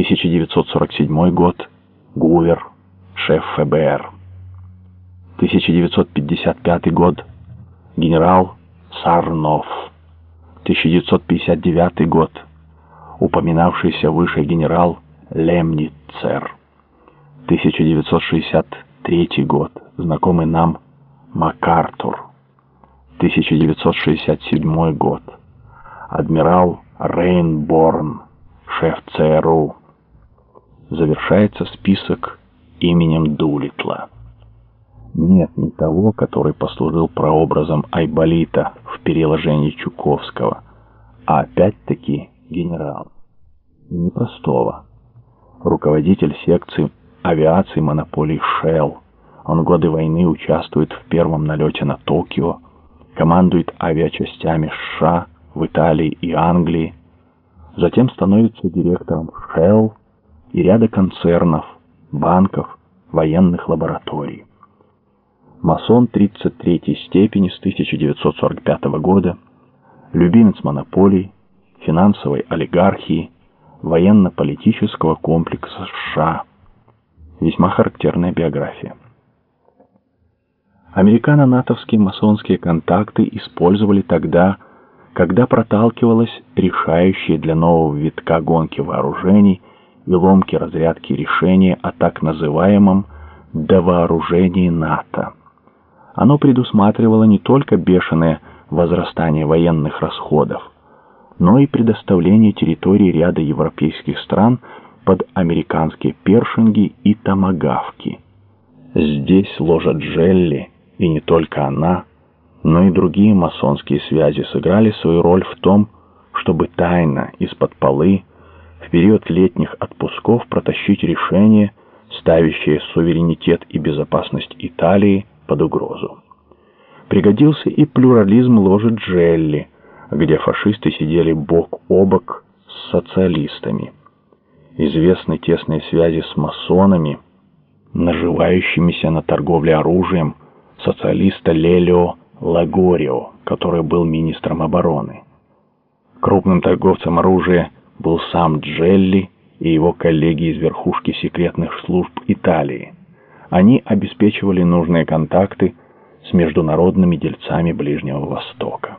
1947 год. Гувер, шеф ФБР. 1955 год. Генерал Сарнов. 1959 год. Упоминавшийся выше генерал Лемницер. 1963 год. Знакомый нам МакАртур. 1967 год. Адмирал Рейнборн, шеф ЦРУ. Завершается список именем Дулитла. Нет ни того, который послужил прообразом Айболита в переложении Чуковского, а опять-таки генерал. И непростого. Руководитель секции авиации монополии Shell. Он годы войны участвует в первом налете на Токио, командует авиачастями США в Италии и Англии, затем становится директором Shell и ряда концернов, банков, военных лабораторий. Масон 33 степени с 1945 года, любимец монополий, финансовой олигархии, военно-политического комплекса США. Весьма характерная биография. Американо-натовские масонские контакты использовали тогда, когда проталкивалась решающая для нового витка гонки вооружений и ломки разрядки решения о так называемом довооружении НАТО. Оно предусматривало не только бешеное возрастание военных расходов, но и предоставление территории ряда европейских стран под американские першинги и томагавки. Здесь ложа Джелли и не только она, но и другие масонские связи сыграли свою роль в том, чтобы тайно из-под полы период летних отпусков протащить решение, ставящее суверенитет и безопасность Италии под угрозу. Пригодился и плюрализм ложи Джелли, где фашисты сидели бок о бок с социалистами. Известны тесные связи с масонами, наживающимися на торговле оружием, социалиста Лелио Лагорио, который был министром обороны. Крупным торговцем оружия был сам Джелли и его коллеги из верхушки секретных служб Италии. Они обеспечивали нужные контакты с международными дельцами Ближнего Востока.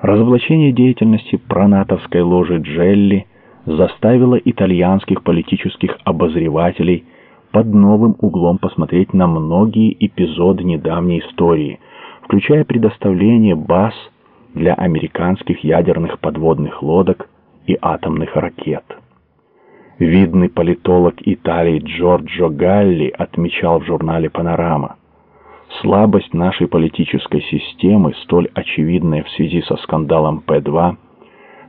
Разоблачение деятельности пронатовской ложи Джелли заставило итальянских политических обозревателей – под новым углом посмотреть на многие эпизоды недавней истории, включая предоставление баз для американских ядерных подводных лодок и атомных ракет. Видный политолог Италии Джорджо Галли отмечал в журнале «Панорама», слабость нашей политической системы, столь очевидная в связи со скандалом П-2,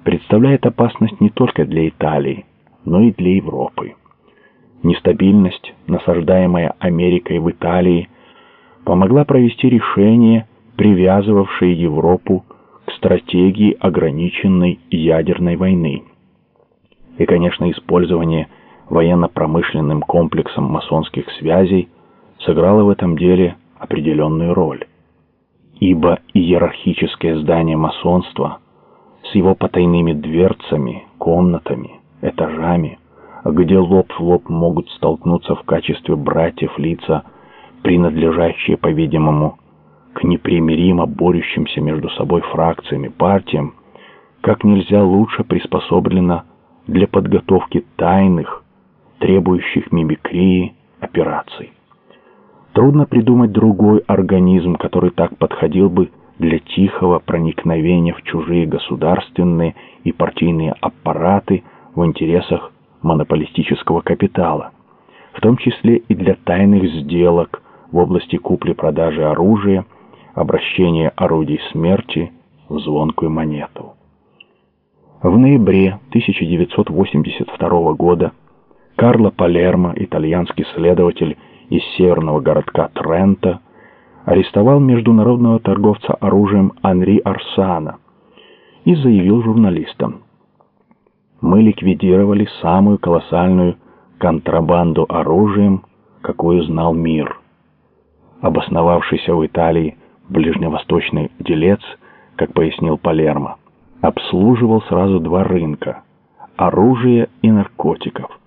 представляет опасность не только для Италии, но и для Европы. Нестабильность, насаждаемая Америкой в Италии, помогла провести решение, привязывавшее Европу стратегии ограниченной ядерной войны. И, конечно, использование военно-промышленным комплексом масонских связей сыграло в этом деле определенную роль. Ибо иерархическое здание масонства с его потайными дверцами, комнатами, этажами – где лоб в лоб могут столкнуться в качестве братьев лица, принадлежащие, по-видимому, к непримиримо борющимся между собой фракциям и партиям, как нельзя лучше приспособлено для подготовки тайных, требующих мимикрии операций. Трудно придумать другой организм, который так подходил бы для тихого проникновения в чужие государственные и партийные аппараты в интересах монополистического капитала, в том числе и для тайных сделок в области купли-продажи оружия, обращения орудий смерти в звонкую монету. В ноябре 1982 года Карло Палермо, итальянский следователь из северного городка Трента, арестовал международного торговца оружием Анри Арсана и заявил журналистам – мы ликвидировали самую колоссальную контрабанду оружием, какую знал мир. Обосновавшийся в Италии ближневосточный делец, как пояснил Палермо, обслуживал сразу два рынка оружия и наркотиков.